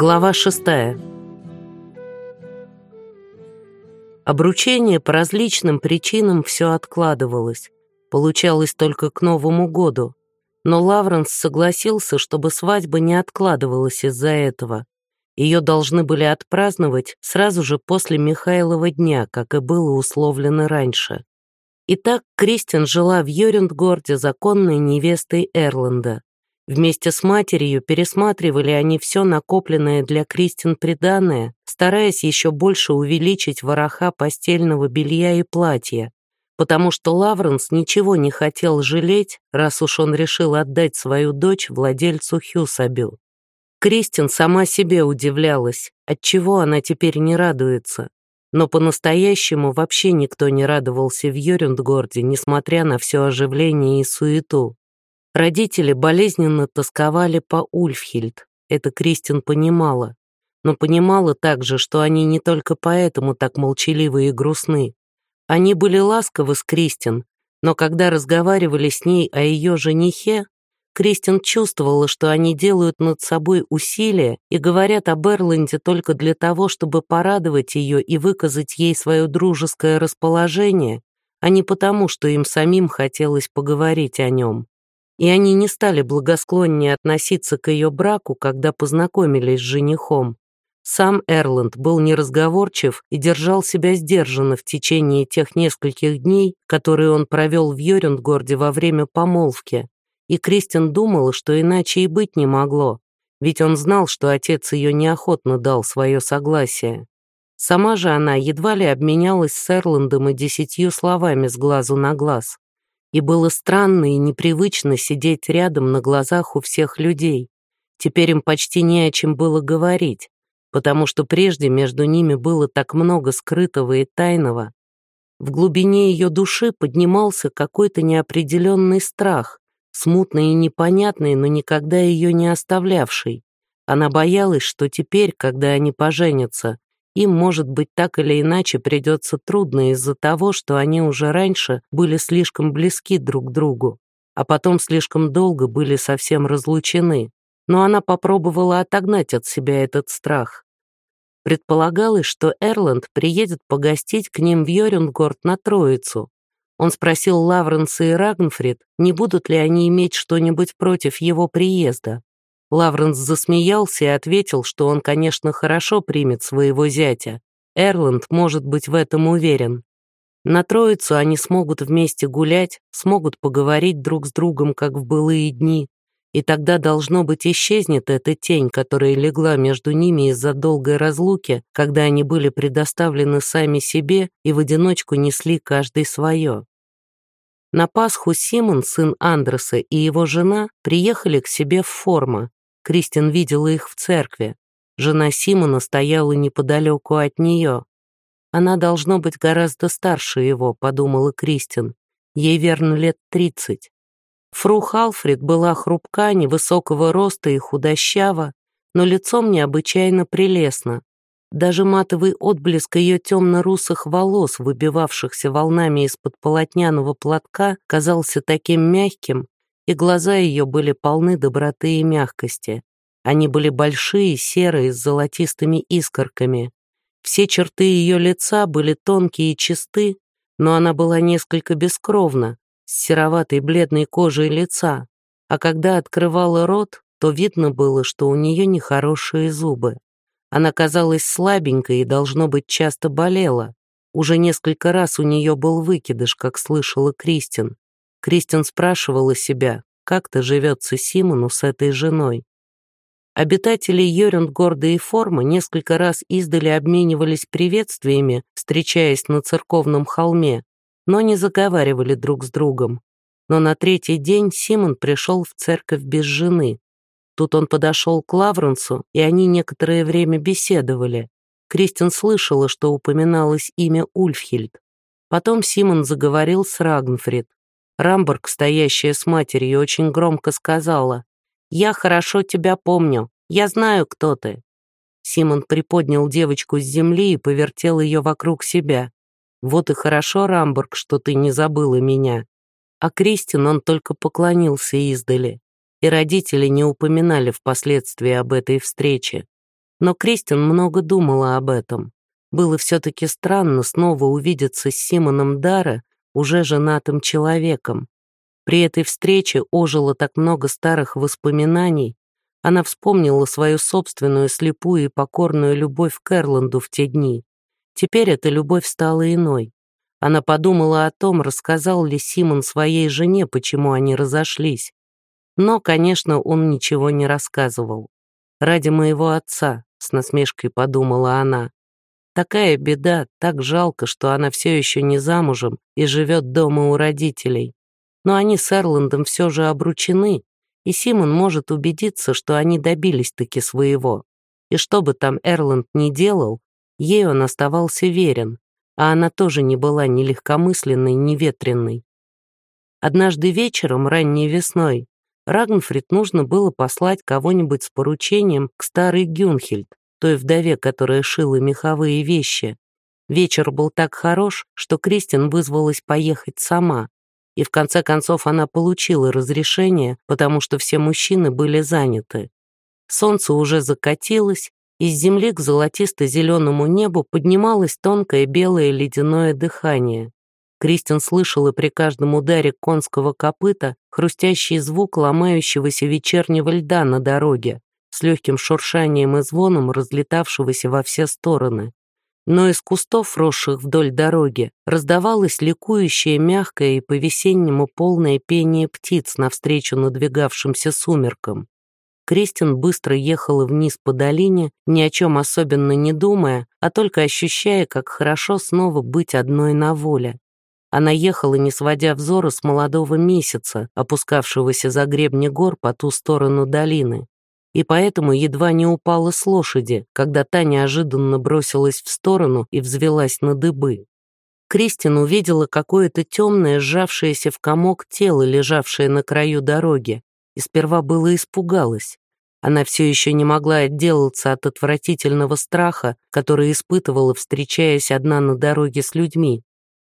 Глава шестая. Обручение по различным причинам все откладывалось. Получалось только к Новому году. Но Лавренс согласился, чтобы свадьба не откладывалась из-за этого. Ее должны были отпраздновать сразу же после Михайлова дня, как и было условлено раньше. Итак, Кристин жила в Йорюндгорде законной невестой Эрланда. Вместе с матерью пересматривали они все накопленное для Кристин приданное, стараясь еще больше увеличить вороха постельного белья и платья, потому что Лавренс ничего не хотел жалеть, раз уж он решил отдать свою дочь владельцу Хьюсабю. Кристин сама себе удивлялась, отчего она теперь не радуется. Но по-настоящему вообще никто не радовался в Йорюндгорде, несмотря на все оживление и суету. Родители болезненно тосковали по Ульфхильд, это Кристин понимала, но понимала также, что они не только поэтому так молчаливы и грустны. Они были ласковы с Кристин, но когда разговаривали с ней о ее женихе, Кристин чувствовала, что они делают над собой усилия и говорят об Эрланде только для того, чтобы порадовать ее и выказать ей свое дружеское расположение, а не потому, что им самим хотелось поговорить о нем. И они не стали благосклоннее относиться к ее браку, когда познакомились с женихом. Сам Эрланд был неразговорчив и держал себя сдержанно в течение тех нескольких дней, которые он провел в Йорюндгорде во время помолвки, и Кристин думала, что иначе и быть не могло, ведь он знал, что отец ее неохотно дал свое согласие. Сама же она едва ли обменялась с Эрландом и десятью словами с глазу на глаз. И было странно и непривычно сидеть рядом на глазах у всех людей. Теперь им почти не о чем было говорить, потому что прежде между ними было так много скрытого и тайного. В глубине ее души поднимался какой-то неопределенный страх, смутный и непонятный, но никогда ее не оставлявший. Она боялась, что теперь, когда они поженятся, им, может быть, так или иначе придется трудно из-за того, что они уже раньше были слишком близки друг к другу, а потом слишком долго были совсем разлучены. Но она попробовала отогнать от себя этот страх. Предполагалось, что Эрланд приедет погостить к ним в Йорюнгорд на Троицу, он спросил Лавренса и Рагнфрид, не будут ли они иметь что-нибудь против его приезда. Лавренс засмеялся и ответил, что он, конечно, хорошо примет своего зятя. Эрланд может быть в этом уверен. На Троицу они смогут вместе гулять, смогут поговорить друг с другом, как в былые дни, и тогда, должно быть, исчезнет эта тень, которая легла между ними из-за долгой разлуки, когда они были предоставлены сами себе и в одиночку несли каждый свое. На Пасху Симон, сын Андреса, и его жена приехали к себе в форма. Кристин видела их в церкви. Жена Симона стояла неподалеку от нее. Она должно быть гораздо старше его, подумала Кристин. Ей верно лет тридцать. Фру Халфрид была хрупка, невысокого роста и худощава, но лицом необычайно прелестно. Даже матовый отблеск ее темно-русых волос, выбивавшихся волнами из-под полотняного платка, казался таким мягким, и глаза ее были полны доброты и мягкости. Они были большие, серые, с золотистыми искорками. Все черты ее лица были тонкие и чисты, но она была несколько бескровна, с сероватой бледной кожей лица, а когда открывала рот, то видно было, что у нее нехорошие зубы. Она казалась слабенькой и, должно быть, часто болела. Уже несколько раз у нее был выкидыш, как слышала Кристин. Кристин спрашивала себя, как-то живется Симону с этой женой. Обитатели Йорюндгорда и Форма несколько раз издали обменивались приветствиями, встречаясь на церковном холме, но не заговаривали друг с другом. Но на третий день Симон пришел в церковь без жены. Тут он подошел к Лавренсу, и они некоторое время беседовали. Кристин слышала, что упоминалось имя Ульфхильд. Потом Симон заговорил с Рагнфрид. Рамборг, стоящая с матерью, очень громко сказала, «Я хорошо тебя помню. Я знаю, кто ты». Симон приподнял девочку с земли и повертел ее вокруг себя. «Вот и хорошо, Рамборг, что ты не забыла меня». А Кристин он только поклонился издали и родители не упоминали впоследствии об этой встрече. Но Кристин много думала об этом. Было все-таки странно снова увидеться с Симоном Дара, уже женатым человеком. При этой встрече ожило так много старых воспоминаний. Она вспомнила свою собственную слепую и покорную любовь к Эрланду в те дни. Теперь эта любовь стала иной. Она подумала о том, рассказал ли Симон своей жене, почему они разошлись. Но, конечно, он ничего не рассказывал. «Ради моего отца», — с насмешкой подумала она. Такая беда, так жалко, что она все еще не замужем и живет дома у родителей. Но они с Эрландом все же обручены, и Симон может убедиться, что они добились-таки своего. И что бы там Эрланд ни делал, ей он оставался верен, а она тоже не была ни легкомысленной, ни ветренной. Однажды вечером, ранней весной, Рагнфрид нужно было послать кого-нибудь с поручением к старой Гюнхельд, той вдове, которая шила меховые вещи. Вечер был так хорош, что Кристин вызвалась поехать сама. И в конце концов она получила разрешение, потому что все мужчины были заняты. Солнце уже закатилось, из земли к золотисто-зеленому небу поднималось тонкое белое ледяное дыхание. Кристин слышала при каждом ударе конского копыта хрустящий звук ломающегося вечернего льда на дороге с легким шуршанием и звоном, разлетавшегося во все стороны. Но из кустов, росших вдоль дороги, раздавалось ликующее, мягкое и по-весеннему полное пение птиц навстречу надвигавшимся сумеркам. Кристин быстро ехала вниз по долине, ни о чем особенно не думая, а только ощущая, как хорошо снова быть одной на воле. Она ехала, не сводя взора с молодого месяца, опускавшегося за гребни гор по ту сторону долины и поэтому едва не упала с лошади, когда та неожиданно бросилась в сторону и взвелась на дыбы. Кристин увидела какое-то темное, сжавшееся в комок тело, лежавшее на краю дороги, и сперва было испугалась. Она все еще не могла отделаться от отвратительного страха, который испытывала, встречаясь одна на дороге с людьми.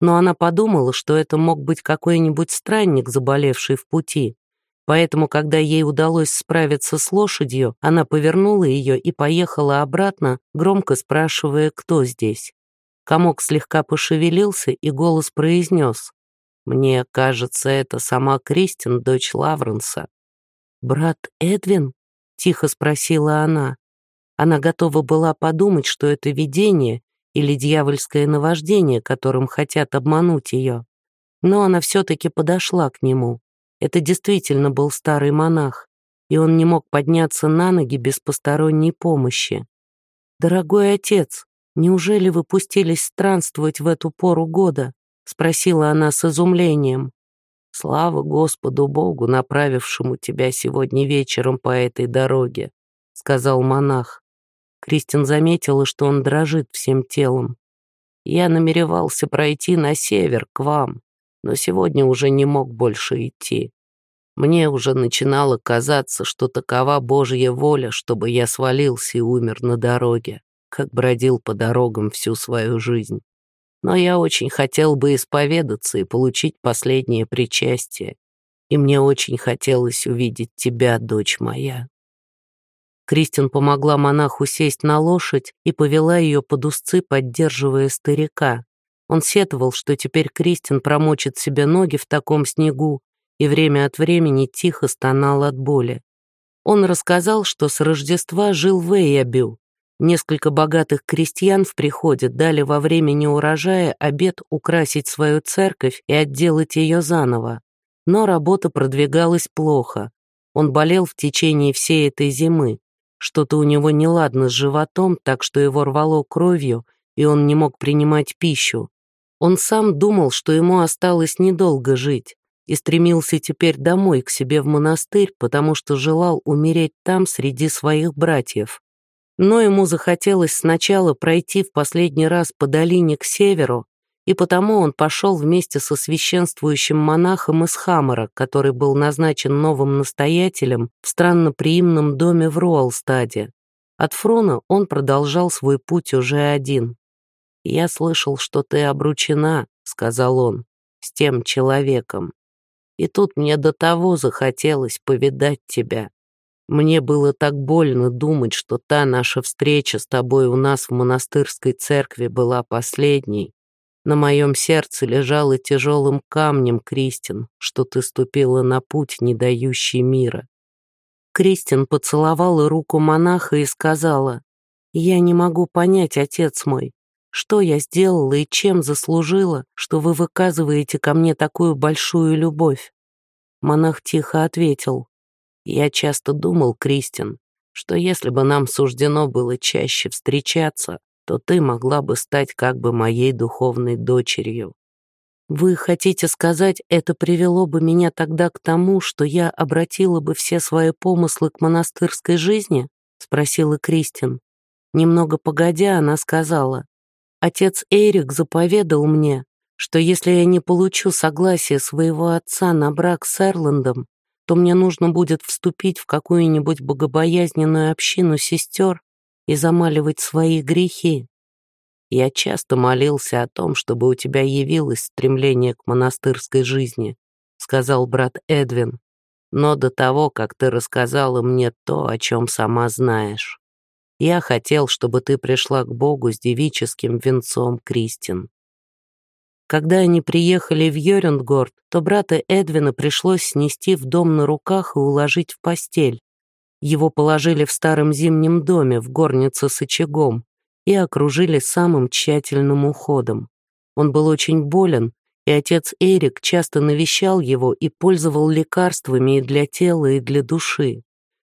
Но она подумала, что это мог быть какой-нибудь странник, заболевший в пути, Поэтому, когда ей удалось справиться с лошадью, она повернула ее и поехала обратно, громко спрашивая, кто здесь. Комок слегка пошевелился, и голос произнес. «Мне кажется, это сама Кристин, дочь Лавренса». «Брат Эдвин?» — тихо спросила она. Она готова была подумать, что это видение или дьявольское наваждение, которым хотят обмануть ее. Но она все-таки подошла к нему. Это действительно был старый монах, и он не мог подняться на ноги без посторонней помощи. «Дорогой отец, неужели вы пустились странствовать в эту пору года?» — спросила она с изумлением. «Слава Господу Богу, направившему тебя сегодня вечером по этой дороге», — сказал монах. Кристин заметила, что он дрожит всем телом. «Я намеревался пройти на север, к вам, но сегодня уже не мог больше идти. Мне уже начинало казаться, что такова Божья воля, чтобы я свалился и умер на дороге, как бродил по дорогам всю свою жизнь. Но я очень хотел бы исповедаться и получить последнее причастие, и мне очень хотелось увидеть тебя, дочь моя». Кристин помогла монаху сесть на лошадь и повела ее под узцы, поддерживая старика. Он сетовал, что теперь Кристин промочит себе ноги в таком снегу и время от времени тихо стонал от боли. Он рассказал, что с Рождества жил в Эйабю. Несколько богатых крестьян в приходе дали во время неурожая обед украсить свою церковь и отделать ее заново. Но работа продвигалась плохо. Он болел в течение всей этой зимы. Что-то у него неладно с животом, так что его рвало кровью, и он не мог принимать пищу. Он сам думал, что ему осталось недолго жить, и стремился теперь домой к себе в монастырь, потому что желал умереть там среди своих братьев. Но ему захотелось сначала пройти в последний раз по долине к северу, и потому он пошел вместе со священствующим монахом из Хаммера, который был назначен новым настоятелем в странноприимном доме в Руалстаде. От Фруна он продолжал свой путь уже один. «Я слышал, что ты обручена», — сказал он, — «с тем человеком. И тут мне до того захотелось повидать тебя. Мне было так больно думать, что та наша встреча с тобой у нас в монастырской церкви была последней. На моем сердце лежало тяжелым камнем, Кристин, что ты ступила на путь, не дающий мира. Кристин поцеловала руку монаха и сказала, «Я не могу понять, отец мой, что я сделала и чем заслужила, что вы выказываете ко мне такую большую любовь?» Монах тихо ответил, я часто думал, Кристин, что если бы нам суждено было чаще встречаться, то ты могла бы стать как бы моей духовной дочерью. Вы хотите сказать, это привело бы меня тогда к тому, что я обратила бы все свои помыслы к монастырской жизни? Спросила Кристин. Немного погодя, она сказала, Отец Эрик заповедал мне, что если я не получу согласия своего отца на брак с Эрландом, то мне нужно будет вступить в какую-нибудь богобоязненную общину сестер и замаливать свои грехи. Я часто молился о том, чтобы у тебя явилось стремление к монастырской жизни, сказал брат Эдвин, но до того, как ты рассказала мне то, о чем сама знаешь. Я хотел, чтобы ты пришла к Богу с девическим венцом, Кристин. Когда они приехали в Йорюндгорд, то брата Эдвина пришлось снести в дом на руках и уложить в постель. Его положили в старом зимнем доме в горнице с очагом и окружили самым тщательным уходом. Он был очень болен, и отец Эрик часто навещал его и пользовал лекарствами и для тела, и для души.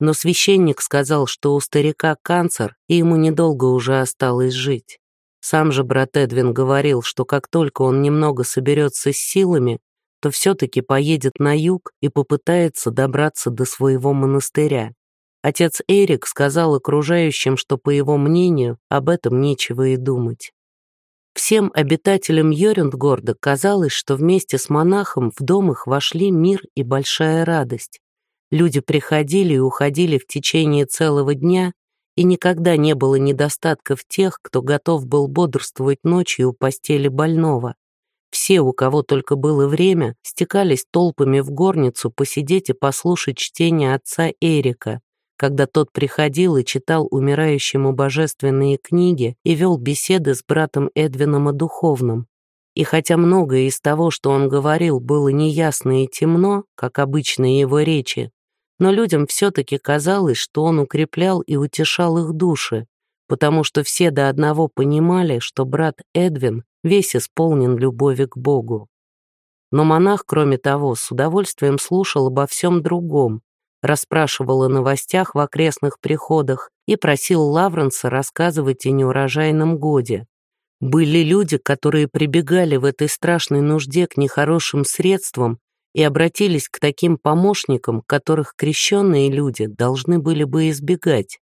Но священник сказал, что у старика канцер, и ему недолго уже осталось жить. Сам же брат Эдвин говорил, что как только он немного соберется с силами, то все-таки поедет на юг и попытается добраться до своего монастыря. Отец Эрик сказал окружающим, что, по его мнению, об этом нечего и думать. Всем обитателям Йорюндгорда казалось, что вместе с монахом в дом их вошли мир и большая радость. Люди приходили и уходили в течение целого дня, и никогда не было недостатков тех, кто готов был бодрствовать ночью у постели больного. Все, у кого только было время, стекались толпами в горницу посидеть и послушать чтение отца Эрика, когда тот приходил и читал умирающему божественные книги и вел беседы с братом Эдвином о духовном. И хотя многое из того, что он говорил, было неясно и темно, как обычные его речи, но людям все-таки казалось, что он укреплял и утешал их души, потому что все до одного понимали, что брат Эдвин весь исполнен любови к Богу. Но монах, кроме того, с удовольствием слушал обо всем другом, расспрашивал о новостях в окрестных приходах и просил Лавренса рассказывать о неурожайном годе. Были люди, которые прибегали в этой страшной нужде к нехорошим средствам и обратились к таким помощникам, которых крещенные люди должны были бы избегать.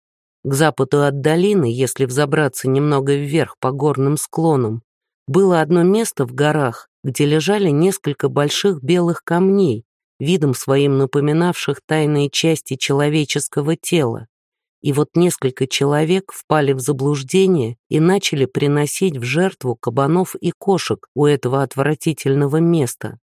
К западу от долины, если взобраться немного вверх по горным склонам, было одно место в горах, где лежали несколько больших белых камней, видом своим напоминавших тайные части человеческого тела. И вот несколько человек впали в заблуждение и начали приносить в жертву кабанов и кошек у этого отвратительного места.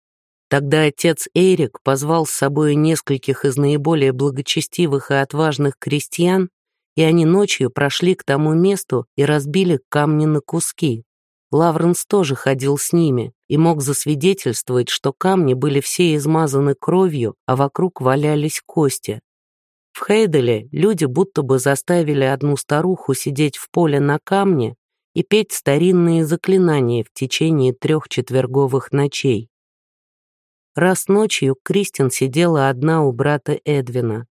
Тогда отец Эрик позвал с собой нескольких из наиболее благочестивых и отважных крестьян, и они ночью прошли к тому месту и разбили камни на куски. Лавренс тоже ходил с ними и мог засвидетельствовать, что камни были все измазаны кровью, а вокруг валялись кости. В Хейделе люди будто бы заставили одну старуху сидеть в поле на камне и петь старинные заклинания в течение трех четверговых ночей. Раз ночью Кристин сидела одна у брата Эдвина.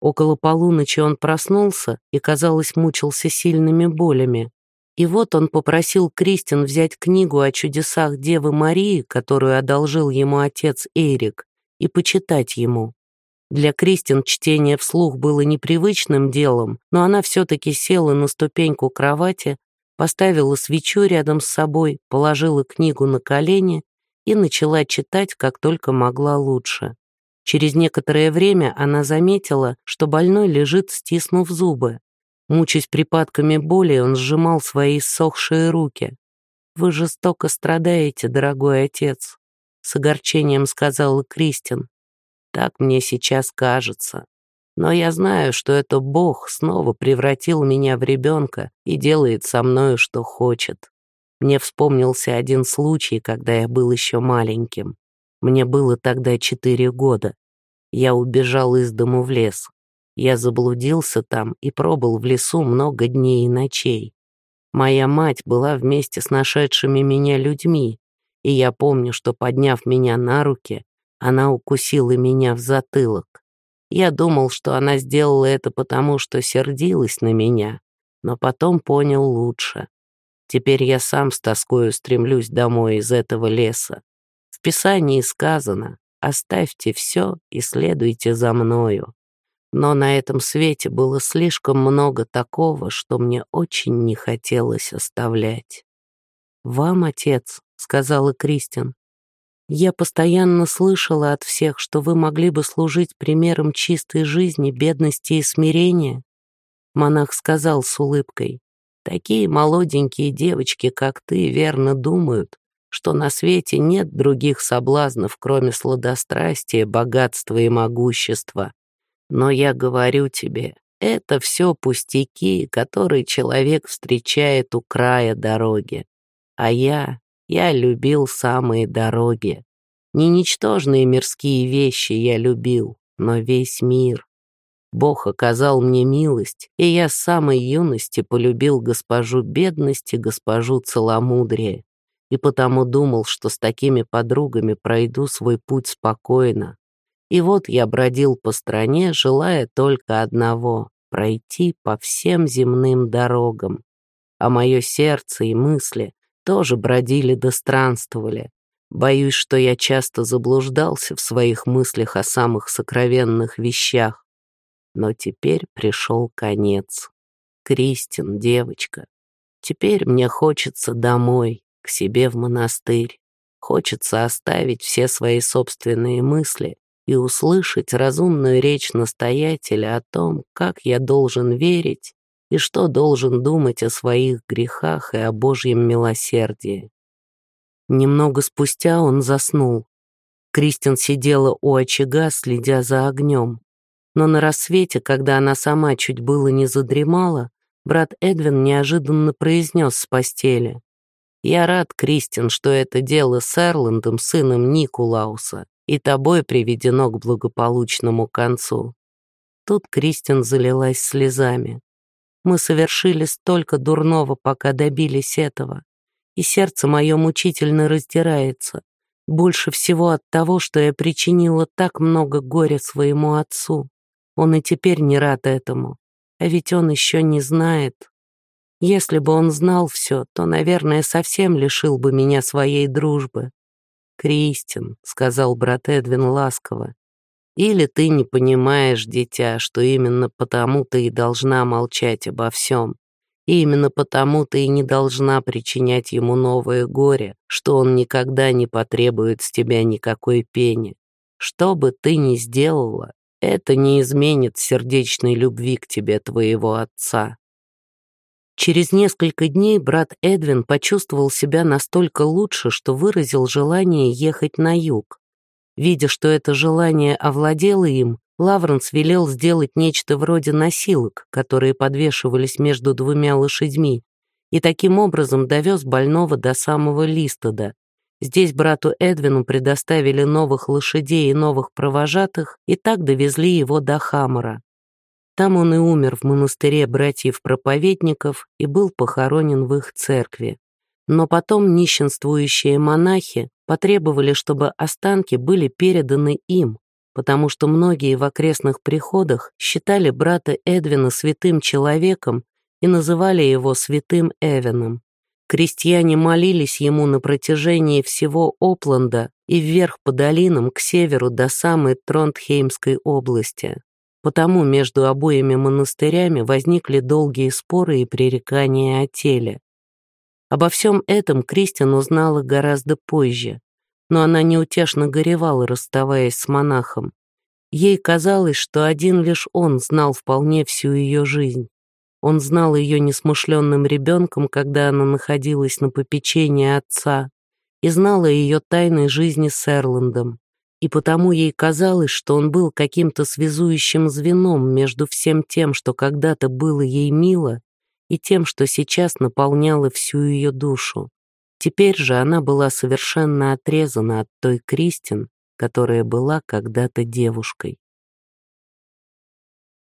Около полуночи он проснулся и, казалось, мучился сильными болями. И вот он попросил Кристин взять книгу о чудесах Девы Марии, которую одолжил ему отец Эрик, и почитать ему. Для Кристин чтение вслух было непривычным делом, но она все-таки села на ступеньку кровати, поставила свечу рядом с собой, положила книгу на колени и начала читать, как только могла лучше. Через некоторое время она заметила, что больной лежит, стиснув зубы. Мучаясь припадками боли, он сжимал свои иссохшие руки. «Вы жестоко страдаете, дорогой отец», — с огорчением сказала Кристин. «Так мне сейчас кажется. Но я знаю, что это Бог снова превратил меня в ребенка и делает со мною, что хочет. Мне вспомнился один случай, когда я был еще маленьким. Мне было тогда четыре года. Я убежал из дому в лес. Я заблудился там и пробыл в лесу много дней и ночей. Моя мать была вместе с нашедшими меня людьми, и я помню, что, подняв меня на руки, она укусила меня в затылок. Я думал, что она сделала это потому, что сердилась на меня, но потом понял лучше. Теперь я сам с тоскою стремлюсь домой из этого леса. В Писании сказано «Оставьте все и следуйте за мною». Но на этом свете было слишком много такого, что мне очень не хотелось оставлять. «Вам, отец», — сказала Кристин, я постоянно слышала от всех, что вы могли бы служить примером чистой жизни, бедности и смирения. Монах сказал с улыбкой, такие молоденькие девочки, как ты, верно думают, что на свете нет других соблазнов, кроме сладострастия, богатства и могущества. Но я говорю тебе, это все пустяки, которые человек встречает у края дороги. А я я любил самые дороги. Не ничтожные мирские вещи я любил, но весь мир. Бог оказал мне милость, и я с самой юности полюбил госпожу бедности, госпожу целомудрия, и потому думал, что с такими подругами пройду свой путь спокойно. И вот я бродил по стране, желая только одного — пройти по всем земным дорогам. А мое сердце и мысли тоже бродили да странствовали. Боюсь, что я часто заблуждался в своих мыслях о самых сокровенных вещах. Но теперь пришел конец. Кристин, девочка, теперь мне хочется домой, к себе в монастырь. Хочется оставить все свои собственные мысли и услышать разумную речь настоятеля о том, как я должен верить и что должен думать о своих грехах и о Божьем милосердии. Немного спустя он заснул. Кристин сидела у очага, следя за огнем. Но на рассвете, когда она сама чуть было не задремала, брат Эдвин неожиданно произнес с постели. «Я рад, Кристин, что это дело с Эрландом, сыном Никулауса, и тобой приведено к благополучному концу». Тут Кристин залилась слезами. Мы совершили столько дурного, пока добились этого. И сердце мое мучительно раздирается. Больше всего от того, что я причинила так много горя своему отцу. Он и теперь не рад этому. А ведь он еще не знает. Если бы он знал все, то, наверное, совсем лишил бы меня своей дружбы. «Кристин», — сказал брат Эдвин ласково, или ты не понимаешь, дитя, что именно потому ты и должна молчать обо всем. И именно потому ты и не должна причинять ему новое горе, что он никогда не потребует с тебя никакой пени. Что бы ты ни сделала, это не изменит сердечной любви к тебе твоего отца. Через несколько дней брат Эдвин почувствовал себя настолько лучше, что выразил желание ехать на юг. Видя, что это желание овладело им, Лавренс велел сделать нечто вроде носилок, которые подвешивались между двумя лошадьми, и таким образом довез больного до самого Листода. Здесь брату Эдвину предоставили новых лошадей и новых провожатых, и так довезли его до Хамора. Там он и умер в монастыре братьев-проповедников и был похоронен в их церкви. Но потом нищенствующие монахи потребовали, чтобы останки были переданы им, потому что многие в окрестных приходах считали брата Эдвина святым человеком и называли его святым Эвеном. Крестьяне молились ему на протяжении всего Опланда и вверх по долинам к северу до самой Тронтхеймской области. Потому между обоими монастырями возникли долгие споры и пререкания о теле. Обо всем этом Кристин узнала гораздо позже, но она неутешно горевала, расставаясь с монахом. Ей казалось, что один лишь он знал вполне всю ее жизнь. Он знал ее несмышленным ребенком, когда она находилась на попечении отца, и знал о ее тайной жизни с Эрландом. и потому ей казалось, что он был каким-то связующим звеном между всем тем, что когда-то было ей мило, и тем, что сейчас наполняло всю ее душу. Теперь же она была совершенно отрезана от той Кристин, которая была когда-то девушкой.